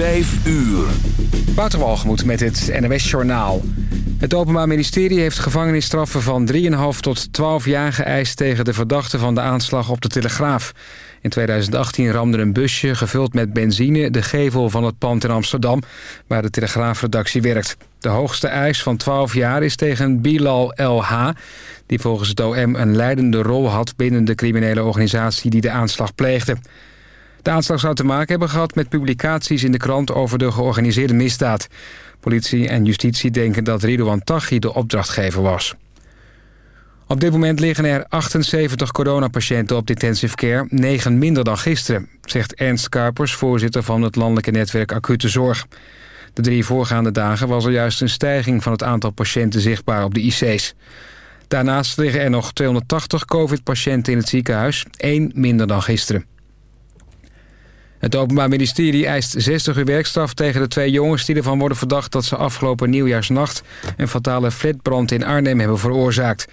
Vijf uur. Waterwalgemoed met het NWS Journaal. Het Openbaar Ministerie heeft gevangenisstraffen van 3,5 tot 12 jaar geëist... tegen de verdachte van de aanslag op de Telegraaf. In 2018 ramde een busje gevuld met benzine... de gevel van het pand in Amsterdam, waar de Telegraafredactie werkt. De hoogste eis van 12 jaar is tegen Bilal LH... die volgens het OM een leidende rol had binnen de criminele organisatie... die de aanslag pleegde. De aanslag zou te maken hebben gehad met publicaties in de krant over de georganiseerde misdaad. Politie en justitie denken dat Ridouan Taghi de opdrachtgever was. Op dit moment liggen er 78 coronapatiënten op intensive care, 9 minder dan gisteren, zegt Ernst Kuipers, voorzitter van het landelijke netwerk Acute Zorg. De drie voorgaande dagen was er juist een stijging van het aantal patiënten zichtbaar op de IC's. Daarnaast liggen er nog 280 covid-patiënten in het ziekenhuis, één minder dan gisteren. Het Openbaar Ministerie eist 60 uur werkstraf tegen de twee jongens... die ervan worden verdacht dat ze afgelopen nieuwjaarsnacht... een fatale flatbrand in Arnhem hebben veroorzaakt.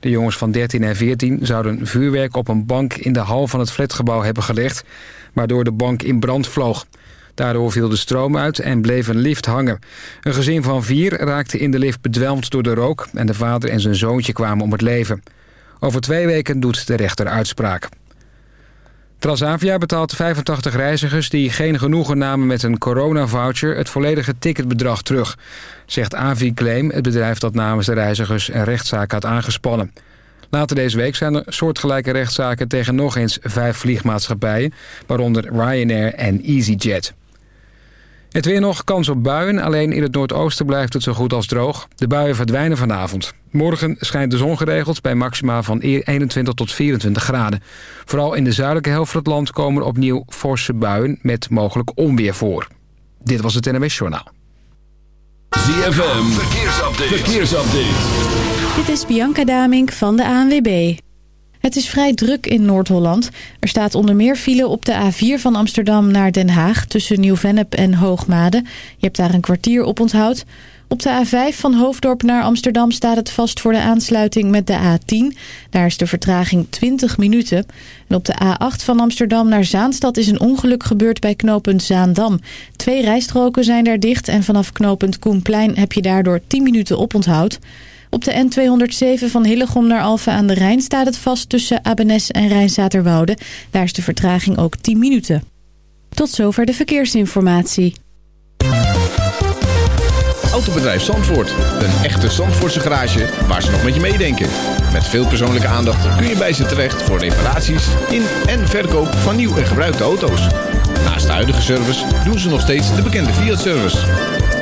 De jongens van 13 en 14 zouden vuurwerk op een bank... in de hal van het flatgebouw hebben gelegd... waardoor de bank in brand vloog. Daardoor viel de stroom uit en bleef een lift hangen. Een gezin van vier raakte in de lift bedwelmd door de rook... en de vader en zijn zoontje kwamen om het leven. Over twee weken doet de rechter uitspraak. Transavia betaalt 85 reizigers die geen genoegen namen met een coronavoucher het volledige ticketbedrag terug, zegt Aviclaim, het bedrijf dat namens de reizigers een rechtszaak had aangespannen. Later deze week zijn er soortgelijke rechtszaken tegen nog eens vijf vliegmaatschappijen, waaronder Ryanair en EasyJet. Het weer nog, kans op buien. Alleen in het noordoosten blijft het zo goed als droog. De buien verdwijnen vanavond. Morgen schijnt de zon geregeld bij maxima van 21 tot 24 graden. Vooral in de zuidelijke helft van het land komen er opnieuw forse buien... met mogelijk onweer voor. Dit was het NMS Journaal. ZFM, verkeersupdate. verkeersupdate. Dit is Bianca Damink van de ANWB. Het is vrij druk in Noord-Holland. Er staat onder meer file op de A4 van Amsterdam naar Den Haag... tussen Nieuw-Vennep en Hoogmade. Je hebt daar een kwartier op onthoud. Op de A5 van Hoofddorp naar Amsterdam staat het vast voor de aansluiting met de A10. Daar is de vertraging 20 minuten. En op de A8 van Amsterdam naar Zaanstad is een ongeluk gebeurd bij knooppunt Zaandam. Twee rijstroken zijn daar dicht en vanaf knooppunt Koenplein heb je daardoor 10 minuten oponthoud. Op de N207 van Hillegom naar Alphen aan de Rijn staat het vast tussen Abenes en Rijnzaterwoude. Daar is de vertraging ook 10 minuten. Tot zover de verkeersinformatie. Autobedrijf Zandvoort. Een echte Zandvoortse garage waar ze nog met je meedenken. Met veel persoonlijke aandacht kun je bij ze terecht voor reparaties in en verkoop van nieuw en gebruikte auto's. Naast de huidige service doen ze nog steeds de bekende Fiat-service.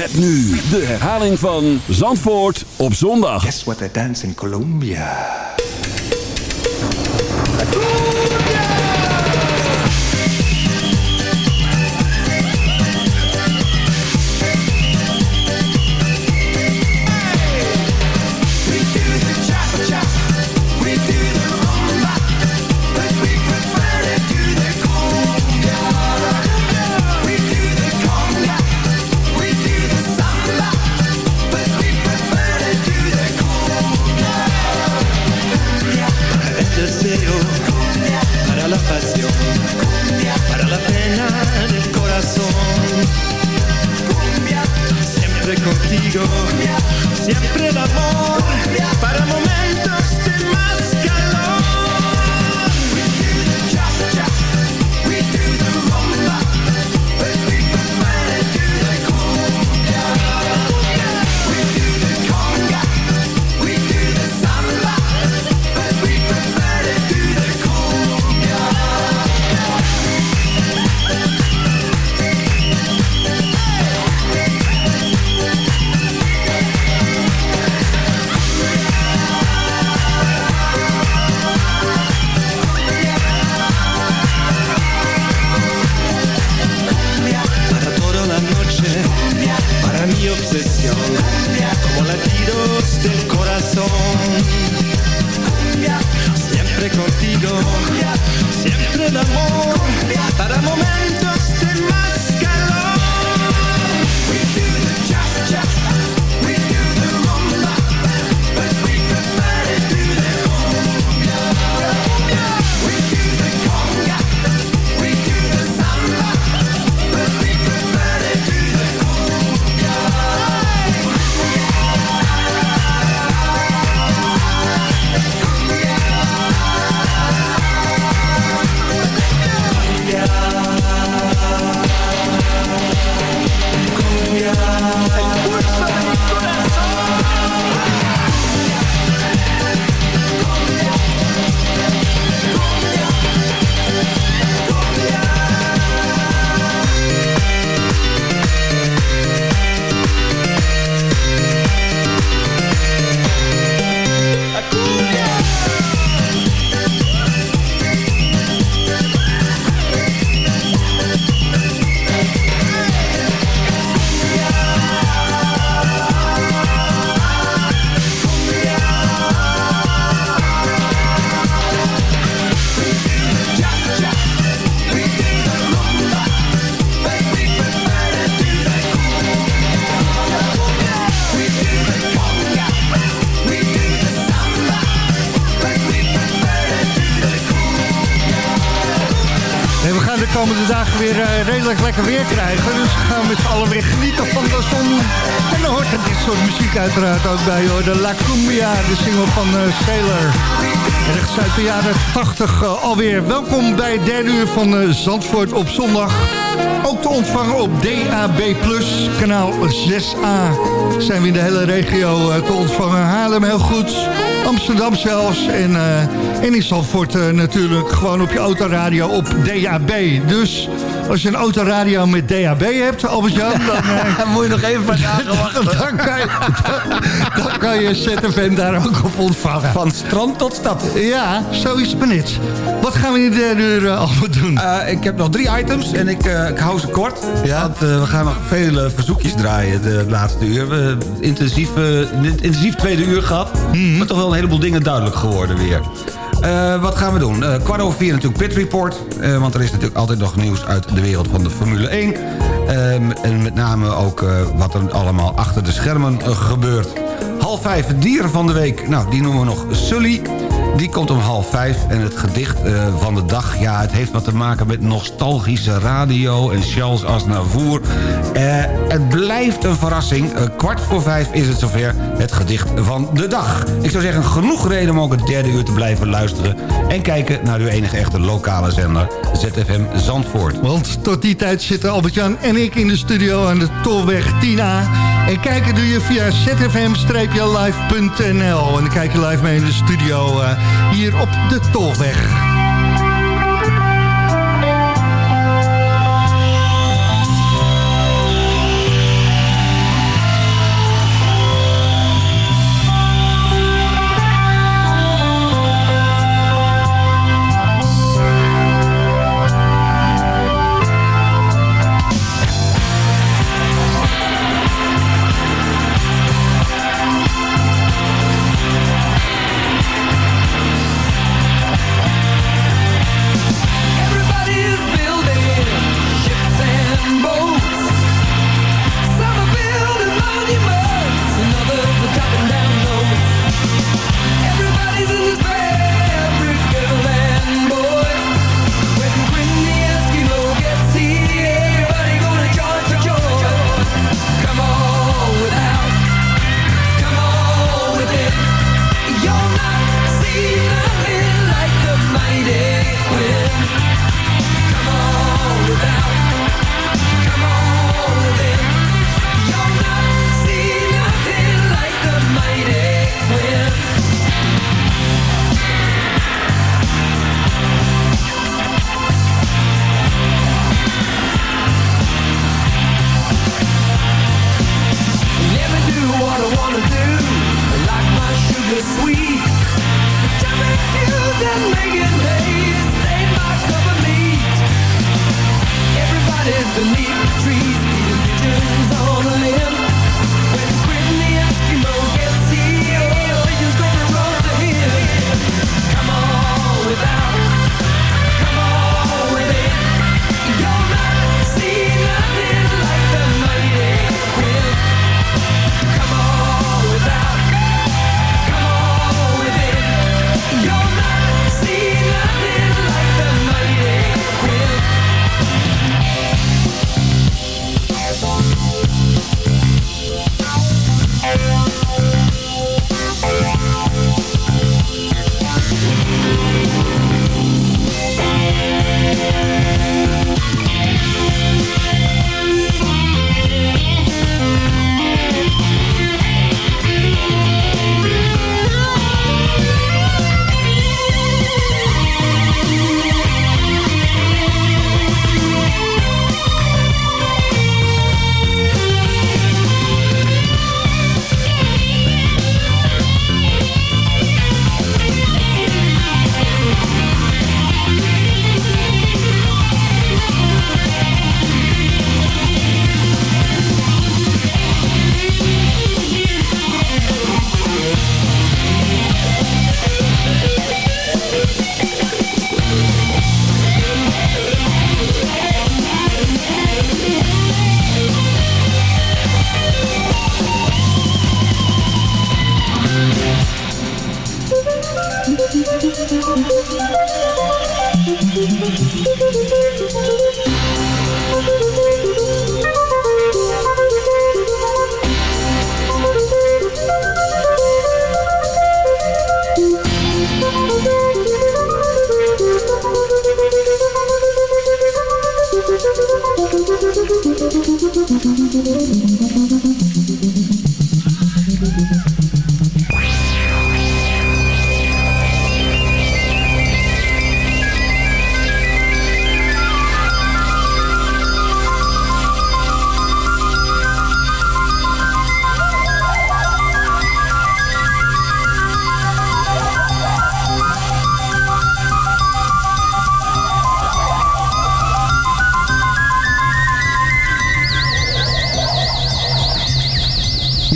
Met nu de herhaling van Zandvoort op zondag. Guess what they dance in Colombia? En dit soort muziek uiteraard ook bij hoor. De La Cumbia, de single van uh, Sailor. Ergens uit de jaren 80 uh, alweer. Welkom bij derde uur van uh, Zandvoort op zondag. Ook te ontvangen op DAB+, kanaal 6A. Zijn we in de hele regio te ontvangen. Haarlem heel goed, Amsterdam zelfs. En, en in Zandvoort natuurlijk gewoon op je autoradio op DAB. Dus als je een autoradio met DAB hebt, Albert-Jan... Dan, uh, moet je nog even vragen dan, dan, kan je, dan, dan kan je ZFM daar ook op ontvangen. Van strand tot stad. Ja, zo is het maar. Wat gaan we in de derde uur uh, allemaal doen? Uh, ik heb nog drie items en ik, ik hou ze kort. Ja? Want we gaan nog veel verzoekjes draaien de laatste uur. We hebben intensief, intensief tweede uur gehad. Mm -hmm. Maar toch wel een heleboel dingen duidelijk geworden weer. Uh, wat gaan we doen? Uh, kwart over vier natuurlijk Pit Report. Uh, want er is natuurlijk altijd nog nieuws uit de wereld van de Formule 1. en met name ook wat er allemaal achter de schermen gebeurt. Half vijf, dieren van de week. Nou, die noemen we nog Sully. Die komt om half vijf. En het gedicht van de dag, ja, het heeft wat te maken met nostalgische radio... en Charles Aznavour. het blijft een verrassing. kwart voor vijf is het zover het gedicht van de dag. Ik zou zeggen, genoeg reden om ook het derde uur te blijven luisteren... en kijken naar uw enige echte lokale zender, ZFM Zandvoort. Want tot die tijd zitten Albert-Jan en ik in de studio aan de Tolweg 10A... En kijken doe je via zfm-live.nl. En dan kijk je live mee in de studio uh, hier op de Tolweg.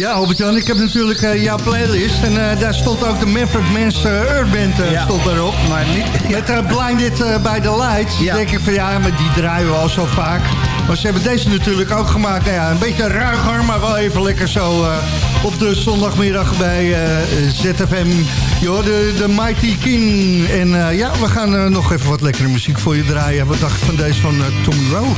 Ja, Albert-Jan, ik heb natuurlijk eh, jouw playlist. En eh, daar stond ook de Manfred Mans uh, Earth Band eh, Ja. stond daarop. Maar niet... Met uh, Blinded by the Lights. Ja. denk ik van ja, maar die draaien we al zo vaak. Maar ze hebben deze natuurlijk ook gemaakt. Nou ja, een beetje ruiger, maar wel even lekker zo op de zondagmiddag bij ZFM. Joh, de, de Mighty King. En ja, we gaan nog even wat lekkere muziek voor je draaien. Wat dacht van deze van Tom Rowe?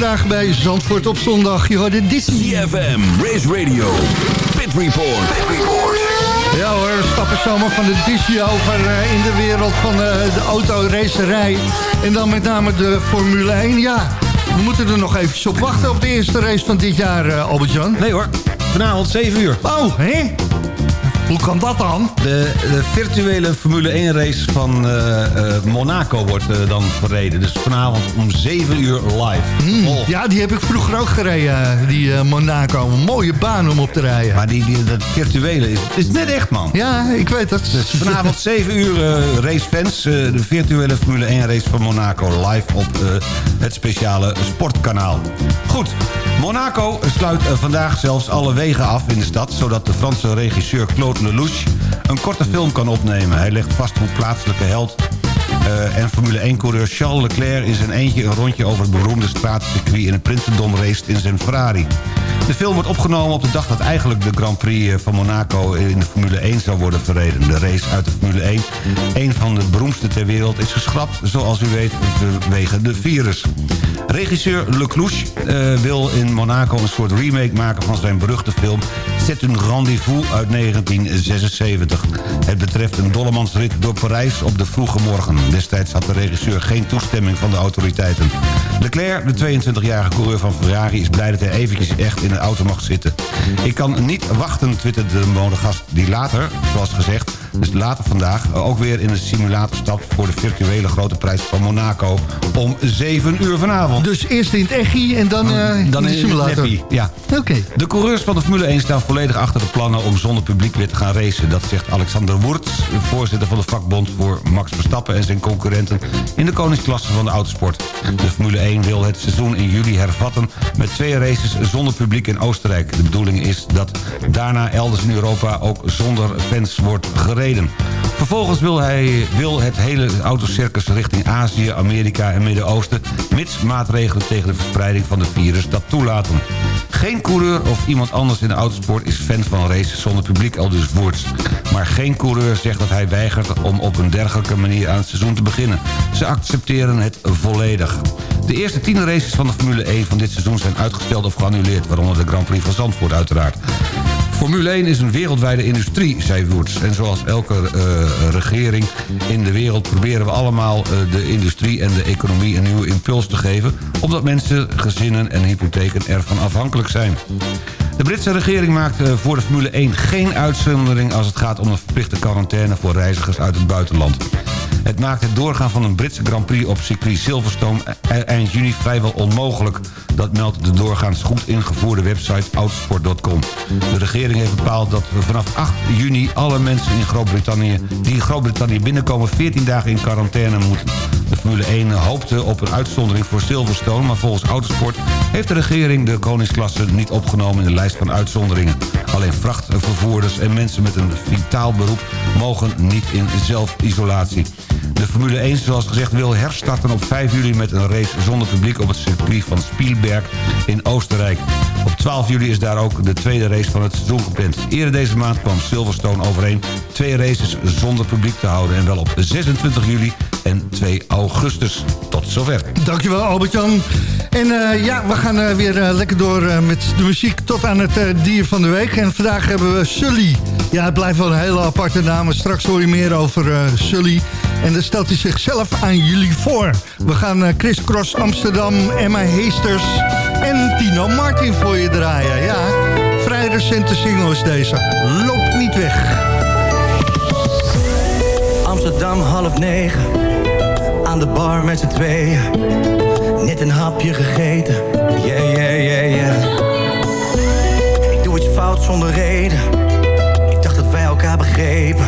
Vandaag bij Zandvoort op zondag. Je hoorde Disney. CFM, Race Radio, Pit Report. Pit Report. Ja hoor, we stappen zomaar van de Disney over eh, in de wereld van eh, de autoracerij. En dan met name de Formule 1. Ja, we moeten er nog eventjes op wachten op de eerste race van dit jaar, eh, Albert-Jan. Nee hoor, vanavond 7 uur. Oh, hè? Hoe kan dat dan? De, de virtuele Formule 1 race van eh, eh, Monaco wordt eh, dan verreden. Dus vanavond om 7 uur live. Hmm, Oh. Ja, die heb ik vroeger ook gereden, die Monaco. Een mooie baan om op te rijden. Maar die, die, dat virtuele is, is net echt man. Ja, ik weet het. Dus vanavond 7 uur racefans. de virtuele Formule 1 race van Monaco live op het speciale sportkanaal. Goed, Monaco sluit vandaag zelfs alle wegen af in de stad... zodat de Franse regisseur Claude Lelouch een korte film kan opnemen. Hij legt vast hoe plaatselijke held eh, en Formule 1-coureur Charles Leclerc in zijn eentje een rondje over het beroemde straatcircuit in het Prinsendom race in zijn Ferrari. De film wordt opgenomen op de dag dat eigenlijk de Grand Prix eh, van Monaco in de Formule 1 zou worden verreden. De race uit de Formule 1, een van de beroemdste ter wereld, is geschrapt, zoals u weet, vanwege de virus. Regisseur Leclouche uh, wil in Monaco een soort remake maken van zijn beruchte film C'est un rendez-vous uit 1976. Het betreft een dollemansrit door Parijs op de vroege morgen. Destijds had de regisseur geen toestemming van de autoriteiten. Leclerc, de 22-jarige coureur van Ferrari, is blij dat hij eventjes echt in auto mag zitten. Ik kan niet wachten, twitterde de modegast die later, zoals gezegd, dus later vandaag ook weer in een simulator stapt voor de virtuele grote prijs van Monaco om 7 uur vanavond. Dus eerst in het echi en dan, eh Dan in de in simulator. het ja. Oké. De coureurs van de Formule 1 staan volledig achter de plannen om zonder publiek weer te gaan racen. Dat zegt Alexander Wurts, voorzitter van de vakbond voor Max Verstappen en zijn concurrenten in de koningsklasse van de autosport. De Formule 1 wil het seizoen in juli hervatten met twee races zonder publiek in Oostenrijk. De bedoeling is dat daarna elders in Europa ook zonder fans wordt gereden. Vervolgens wil hij wil het hele autocircus richting Azië, Amerika en Midden-Oosten... mits maatregelen tegen de verspreiding van de virus dat toelaten. Geen coureur of iemand anders in de autosport is fan van races zonder publiek, al dus. Maar geen coureur zegt dat hij weigert om op een dergelijke manier aan het seizoen te beginnen. Ze accepteren het volledig. De eerste tien races van de Formule 1 van dit seizoen zijn uitgesteld of geannuleerd... waaronder de Grand Prix van Zandvoort uiteraard. Formule 1 is een wereldwijde industrie, zei Woerts. En zoals elke eh, regering in de wereld proberen we allemaal eh, de industrie en de economie een nieuwe impuls te geven... omdat mensen, gezinnen en hypotheken ervan afhankelijk zijn. De Britse regering maakt eh, voor de Formule 1 geen uitzondering... als het gaat om een verplichte quarantaine voor reizigers uit het buitenland. Het maakt het doorgaan van een Britse Grand Prix op circuit Silverstone e- eind juni vrijwel onmogelijk. Dat meldt de doorgaans goed ingevoerde website autosport.com. De regering heeft bepaald dat we vanaf 8 juni alle mensen in Groot-Brittannië... die in Groot-Brittannië binnenkomen 14 dagen in quarantaine moeten. De Formule 1 hoopte op een uitzondering voor Silverstone... maar volgens Autosport heeft de regering de koningsklasse niet opgenomen... in de lijst van uitzonderingen. Alleen vrachtvervoerders en mensen met een vitaal beroep... mogen niet in zelfisolatie. De Formule 1, zoals gezegd, wil herstarten op 5 juli... met een race zonder publiek op het circuit van Spielberg in Oostenrijk. Op 12 juli is daar ook de tweede race van het seizoen gepland. Eerder deze maand kwam Silverstone overeen... twee races zonder publiek te houden... en wel op 26 juli en 2 augustus. Tot zover. Dankjewel Albert-Jan. En eh, ja, we gaan eh, weer eh, lekker door met de muziek tot aan het dier van de week. En vandaag hebben we Sully. Ja, het blijft wel een hele aparte naam. Straks hoor je meer over Sully. En stelt hij zichzelf aan jullie voor. We gaan eh, Chris Cross Amsterdam, Emma Heesters en Tino Martin voor je draaien. Ja, vrij recente single deze. Loop niet weg. Amsterdam half negen, aan de bar met z'n tweeën. Net een hapje gegeten, yeah, yeah, yeah, yeah. Ik doe iets fout zonder reden, ik dacht dat wij elkaar begrepen.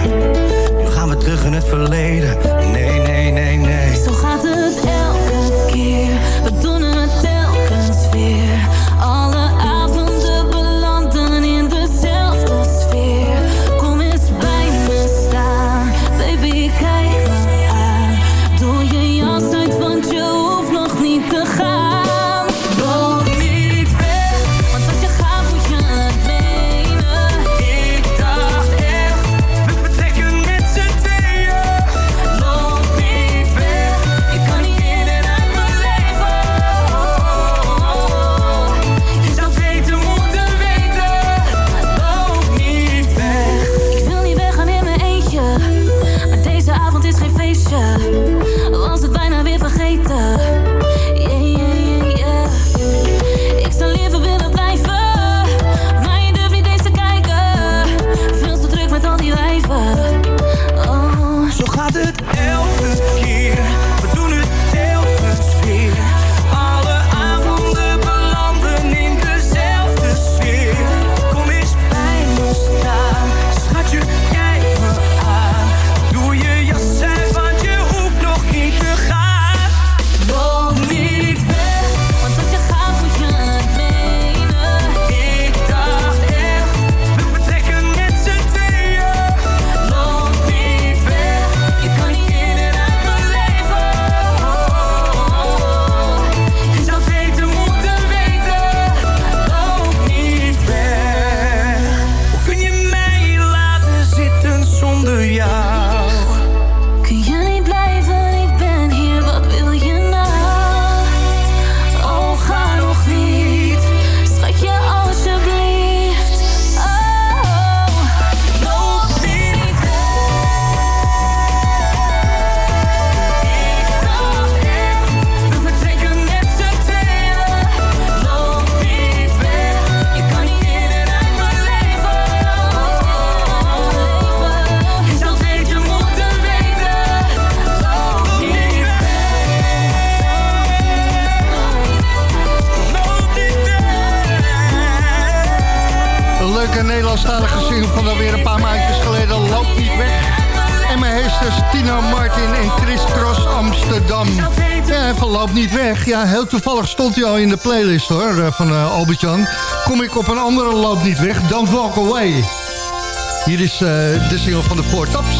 Gaan we terug in het verleden, nee, nee, nee, nee. Zo gaat het elke keer. We doen het telkens weer. stond hij al in de playlist hoor, eh, van eh, Albert-Jan. Kom ik op een andere loop niet weg, dan Walk Away. Hier is uh, de single van de Four Tops.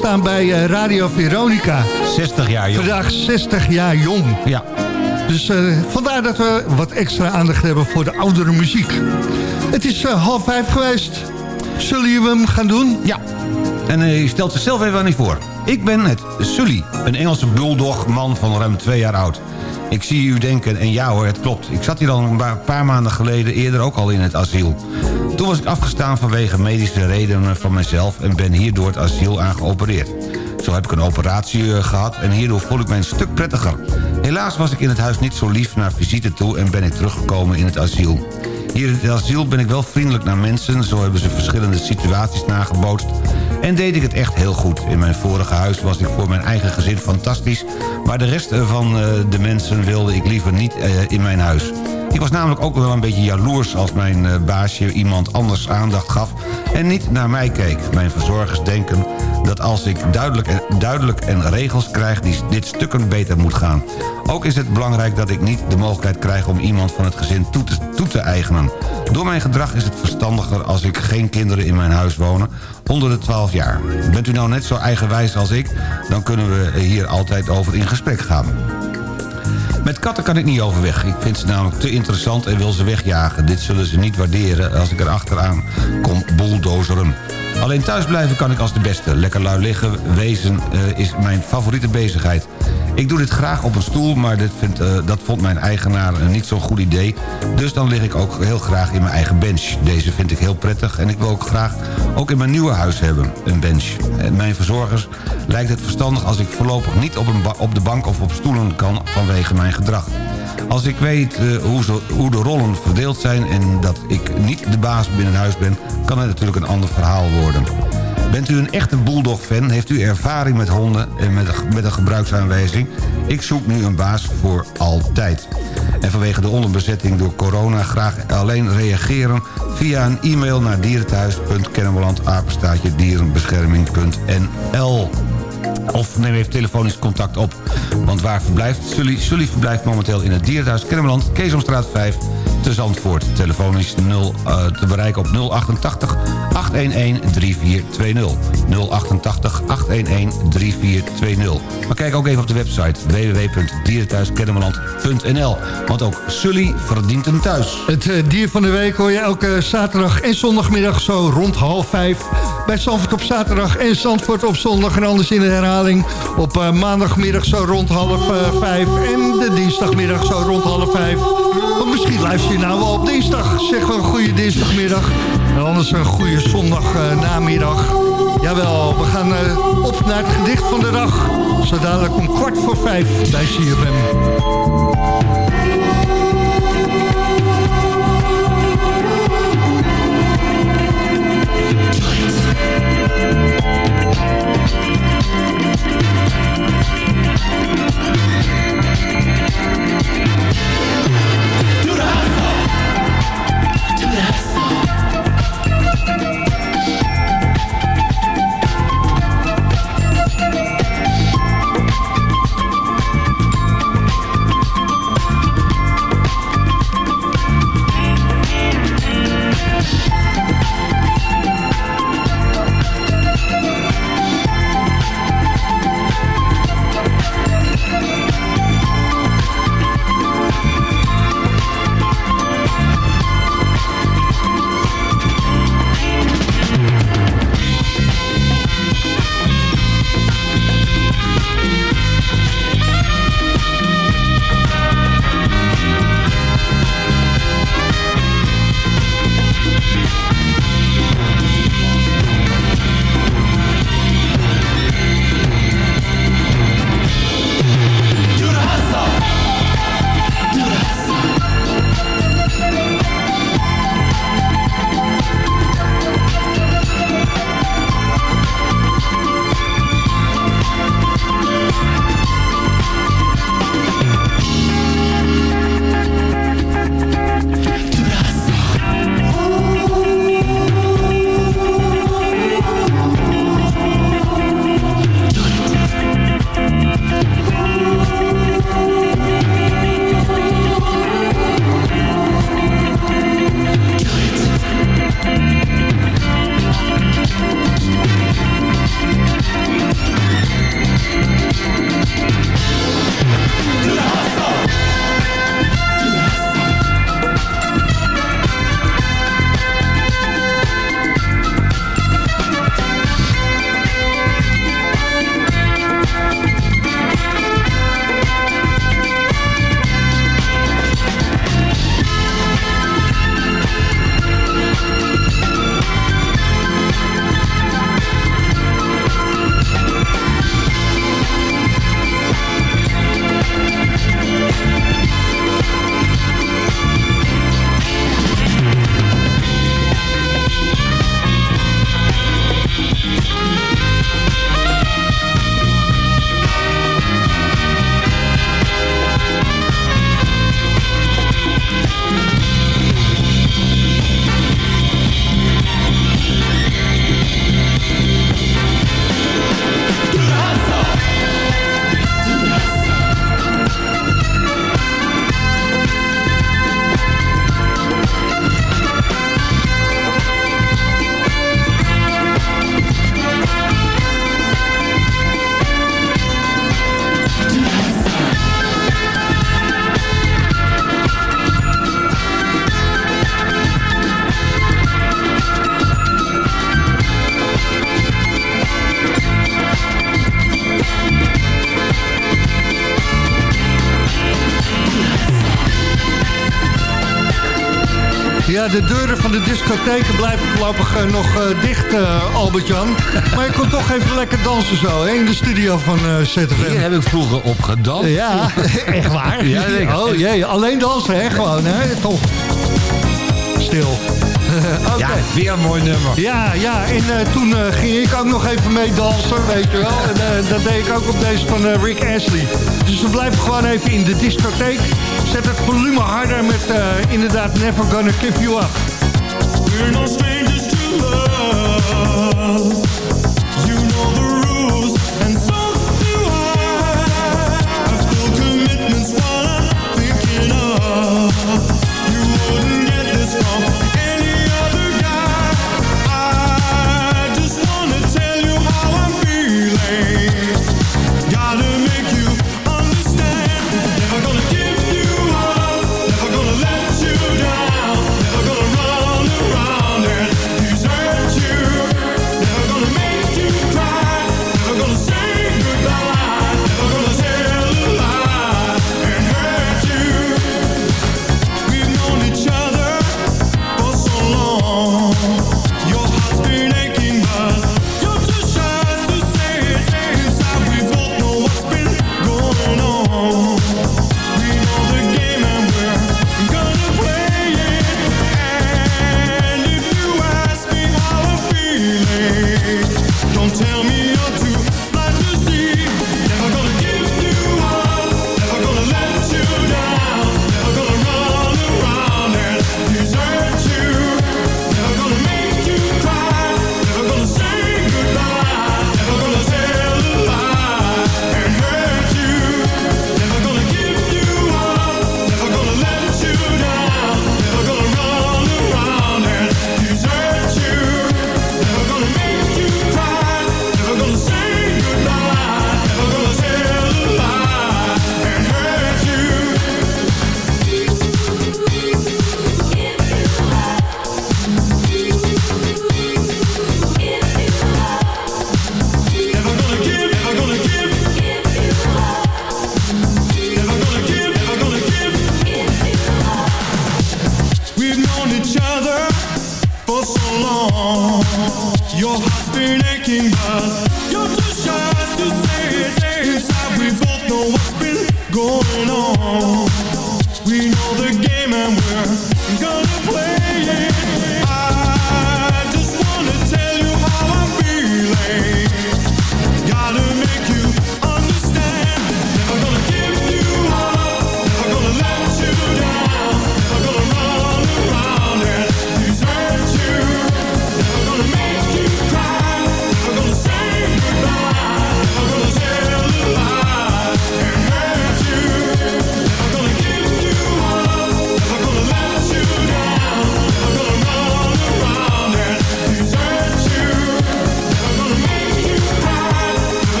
We stilstaan bij eh, Radio Veronica. 60 jaar jong. Vandaag 60 jaar jong. Ja. Dus eh, vandaar dat we wat extra aandacht hebben voor de oudere muziek. Het is eh, half vijf geweest. Zullen we hem gaan doen? Ja. En je stelt zichzelf even aan niet voor. Ik ben het Sully, een Engelse bulldog man van ruim twee jaar oud. Ik zie u denken, en ja hoor, het klopt. Ik zat hier al een paar maanden geleden eerder ook al in het asiel. Toen was ik afgestaan vanwege medische redenen van mezelf... en ben hier door het asiel aan geopereerd. Zo heb ik een operatie eh, gehad en hierdoor voel ik mij een stuk prettiger. Helaas was ik in het huis niet zo lief naar visite toe... en ben ik teruggekomen in het asiel. Hier in het asiel ben ik wel vriendelijk naar mensen... zo hebben ze verschillende situaties nagebootst... en deed ik het echt heel goed. In mijn vorige huis was ik voor mijn eigen gezin fantastisch... maar de rest van eh, de mensen wilde ik liever niet eh, in mijn huis. Ik was namelijk ook wel een beetje jaloers als mijn eh, baasje iemand anders aandacht gaf... en niet naar mij keek. Mijn verzorgers denken dat als ik duidelijk en, duidelijk en regels krijg... die dit stukken beter moet gaan. Ook is het belangrijk dat ik niet de mogelijkheid krijg... om iemand van het gezin toe te, toe te eigenen. Door mijn gedrag is het verstandiger als ik geen kinderen in mijn huis wonen... onder de 12 jaar. Bent u nou net zo eigenwijs als ik... dan kunnen we hier altijd over in gesprek gaan. Met katten kan ik niet overweg. Ik vind ze namelijk te interessant en wil ze wegjagen. Dit zullen ze niet waarderen als ik er achteraan kom bulldozeren. Alleen thuisblijven kan ik als de beste. Lekker lui liggen, wezen eh, is mijn favoriete bezigheid. Ik doe dit graag op een stoel, maar dit eh, dat vond mijn eigenaar niet zo'n goed idee. Dus dan lig ik ook heel graag in mijn eigen bench. Deze vind ik heel prettig en ik wil ook graag ook in mijn nieuwe huis hebben, een bench. En mijn verzorgers lijkt het verstandig als ik voorlopig niet op, een op de bank of op stoelen kan vanwege mijn gedrag. Als ik weet eh, hoe, hoe de rollen verdeeld zijn en dat ik niet de baas binnen huis ben... kan het natuurlijk een ander verhaal worden. Bent u een echte Bulldog-fan? Heeft u ervaring met honden en met een, met gebruiksaanwijzing? Ik zoek nu een baas voor altijd. En vanwege de onderbezetting door corona graag alleen reageren... via een e-mail naar dierenthuis.kennemerland-apenstaatje dierenbescherming.nl of neem even telefonisch contact op. Want waar verblijft Sully? Sully verblijft momenteel in het Dierenthuis Kennemerland... Keesomstraat 5 te Zandvoort. Telefonisch 0, eh, te bereiken op 088 811 3420. 088 811 3420. Maar kijk ook even op de website www.dierenthuiskennemerland.nl. Want ook Sully verdient een thuis. Het eh, dier van de week hoor je elke zaterdag en zondagmiddag zo rond half vijf. Bij Zandvoort op zaterdag en Zandvoort op zondag. En anders in de herhaling op eh, maandagmiddag zo rond half vijf. En de dinsdagmiddag zo rond half vijf. Want misschien luister je nou wel op dinsdag. Zeg wel een goede dinsdagmiddag. En anders een goede zondagnamiddag. Eh, Jawel, we gaan eh, op naar het gedicht van de dag. Zo dadelijk om kwart voor vijf bij CFM. de deuren van de discotheken blijven voorlopig eh, nog eh, dicht, eh, Albert-Jan. Maar je kon toch even lekker dansen zo, hè, in de studio van ZFM. Hier heb ik vroeger op gedanst. Ja, echt waar? Ja, oh jee, alleen dansen, hè, gewoon, hè, toch. Stil. Okay. Ja, weer een mooi nummer. Ja, ja. En toen ging ik ook nog even mee dansen, weet je wel. En dat deed ik ook op deze van Rick Ashley. Dus we blijven gewoon even in de discotheek. Zet het volume harder met eh, inderdaad Never Gonna Give You Up. No to love.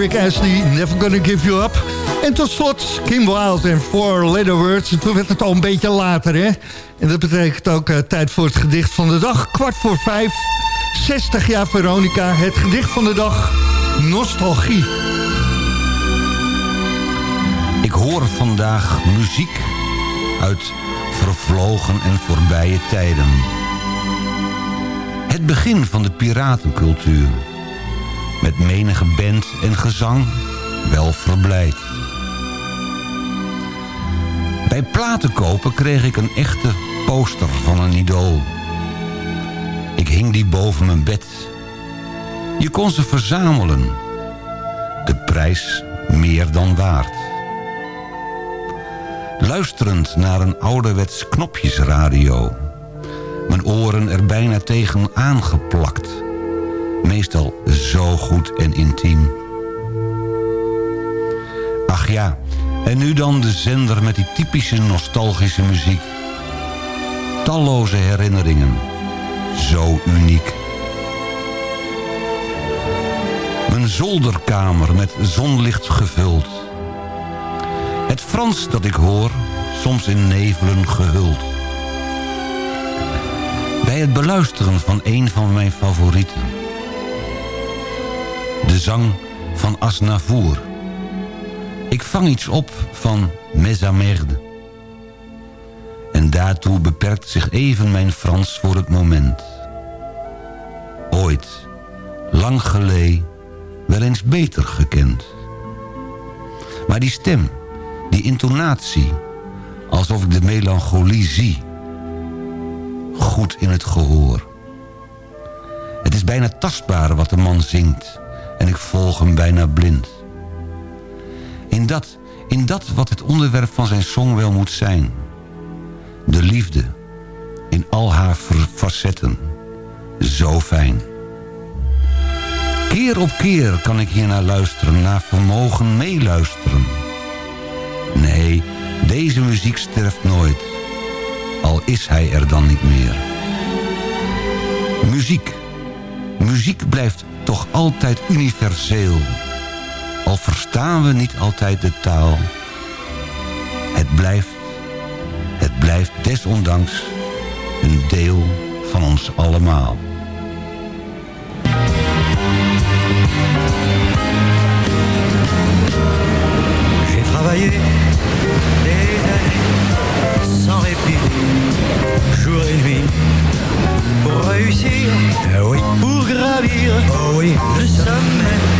Rick Astley, Never Gonna Give You Up. En tot slot Kim Wilde en Four Letter Words. En toen werd het al een beetje later, hè? En dat betekent ook eh, tijd voor het gedicht van de dag. Kwart voor vijf, 60 jaar Veronica. Het gedicht van de dag, Nostalgie. Ik hoor vandaag muziek uit vervlogen en voorbije tijden. Het begin van de piratencultuur. Met menige band en gezang wel verblijd. Bij platenkopen kreeg ik een echte poster van een idool. Ik hing die boven mijn bed. Je kon ze verzamelen. De prijs meer dan waard. Luisterend naar een ouderwets knopjesradio. Mijn oren er bijna tegen aangeplakt. Meestal zo goed en intiem. Ach ja, en nu dan de zender met die typische nostalgische muziek. Talloze herinneringen. Zo uniek. Mijn zolderkamer met zonlicht gevuld. Het Frans dat ik hoor, soms in nevelen gehuld. Bij het beluisteren van een van mijn favorieten. Zang van Asnavour. Ik vang iets op van Mes Merde. En daartoe beperkt zich even mijn Frans voor het moment. Ooit, lang geleden, wel eens beter gekend. Maar die stem, die intonatie, alsof ik de melancholie zie. Goed in het gehoor. Het is bijna tastbaar wat de man zingt en ik volg hem bijna blind. In dat, in dat wat het onderwerp van zijn song wel moet zijn. De liefde, in al haar facetten. Zo fijn. Keer op keer kan ik hier naar luisteren, naar vermogen meeluisteren. Nee, deze muziek sterft nooit. Al is hij er dan niet meer. Muziek. Muziek blijft toch altijd universeel. Al verstaan we niet altijd de taal. Het blijft, het blijft desondanks een deel van ons allemaal. Gravir le sommet. En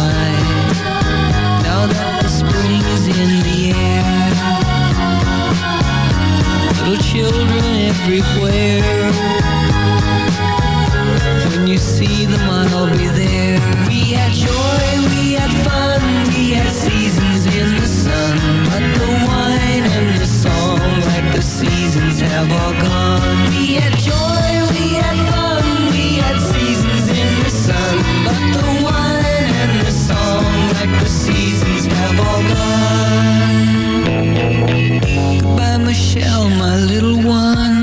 children everywhere. When you see them I'll be there. We had joy little one.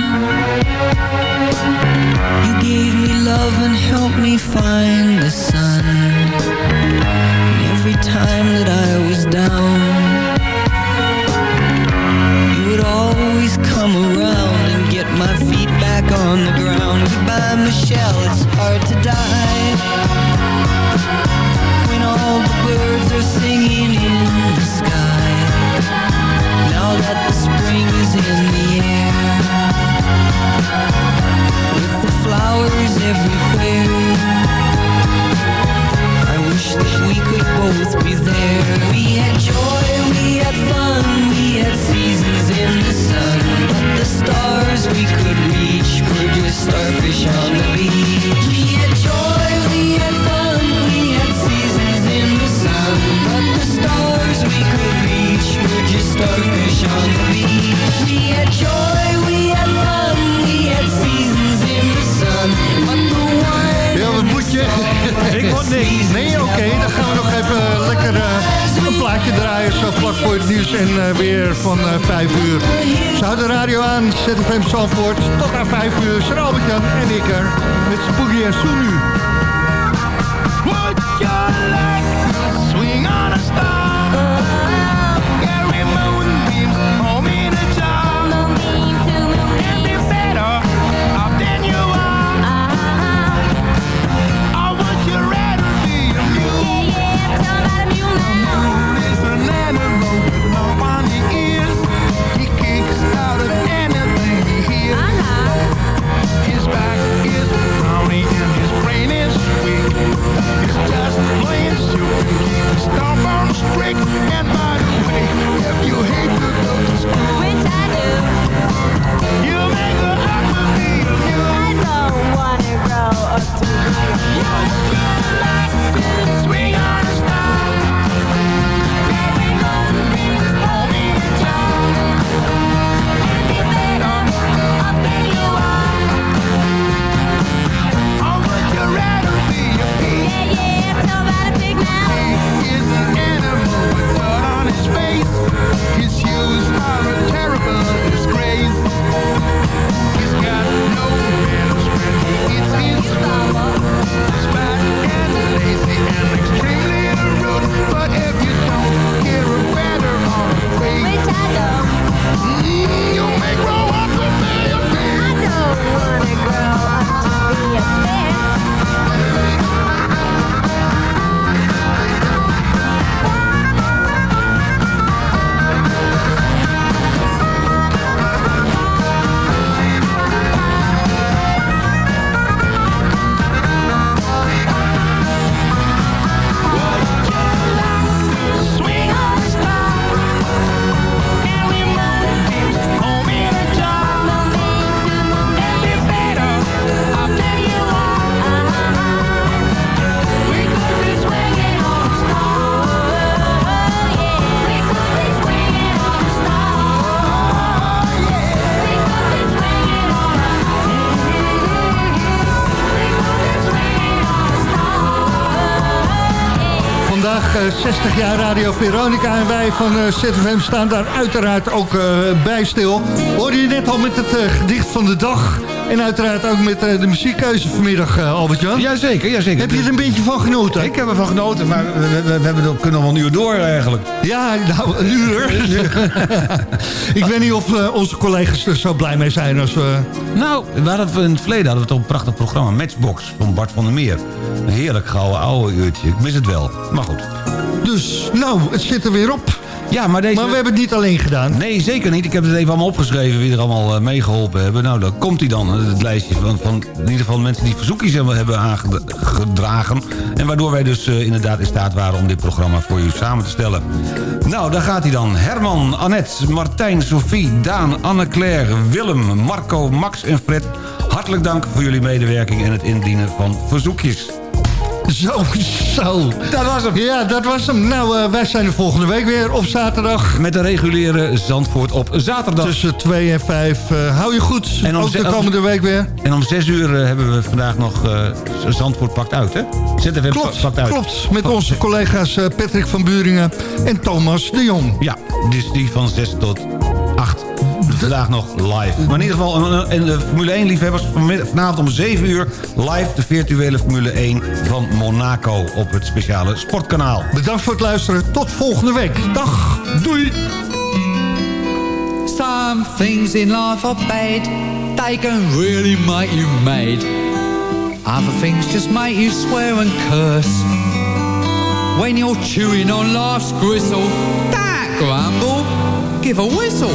You gave me love and helped me find the sun. And every time that I was down You would always come around And get my feet back on the ground. Goodbye Michelle, it's hard to die. flowers everywhere. I wish that we could both be there. voor het nieuws en eh, weer van eh, 5 uur. Ze de radio aan, ZFM Zandvoort. Tot aan 5 uur, Sir en ik er. Met Spoogie en Soenu. What? 60 jaar Radio Veronica. En wij van eh, ZFM staan daar uiteraard ook eh, bij stil. Hoorde je net al met het eh, gedicht van de dag. En uiteraard ook met de muziekkeuze vanmiddag, Albert-Jan. Jazeker, jazeker. Heb je er een beetje van genoten? Ik heb ervan genoten, maar we, we, we hebben er- kunnen nog wel een uur door eigenlijk. Ja, nou, een uur. ik weet niet of onze collega's er zo blij mee zijn als we... Nou, we hadden, in het verleden hadden we toch een prachtig programma. Matchbox van Bart van der Meer. Een heerlijk gouden oude uurtje. Ik mis het wel. Maar goed. Dus, nou, het zit er weer op. Ja, maar deze... Maar we hebben het niet alleen gedaan. Nee, zeker niet. Ik heb het even allemaal opgeschreven wie er allemaal eh, meegeholpen hebben. Nou, dan komt hij dan, het lijstje van, van in ieder geval mensen die verzoekjes hebben, hebben aangedragen. En waardoor wij dus eh, inderdaad in staat waren om dit programma voor u samen te stellen. Nou, daar gaat hij dan. Herman, Annette, Martijn, Sophie, Daan, Anne-Claire, Willem, Marco, Max en Fred. Hartelijk dank voor jullie medewerking en het indienen van verzoekjes. Zo, zo. Dat was hem. Ja, dat was hem. Nou, eh, wij zijn er volgende week weer op zaterdag. Met de reguliere Zandvoort op zaterdag. Tussen 2 en 5. hou je goed. En om Ook de komende week weer. En om 6 uur eh, hebben we vandaag nog eh, Zandvoort pakt uit, hè? ZFM Klopt, pakt uit. klopt. Met onze collega's eh, Patrick van Buringen en Thomas de Jong. Ja, dus die van 6 tot 8. Vandaag nog live. Maar in ieder geval, en- en de Formule 1 liefhebbers vanavond om 7 uur... live de virtuele Formule 1 van Monaco op het speciale sportkanaal. Bedankt voor het luisteren. Tot volgende week. Dag. Doei. Some things in life are bad, they can really make you mad. Other things just make you swear and curse. When you're chewing on life's gristle, don't grumble, give a whistle.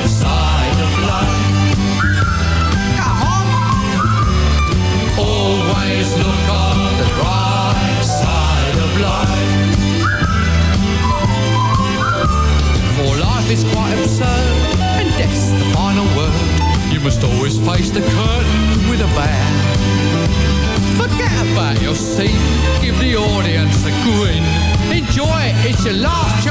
you lost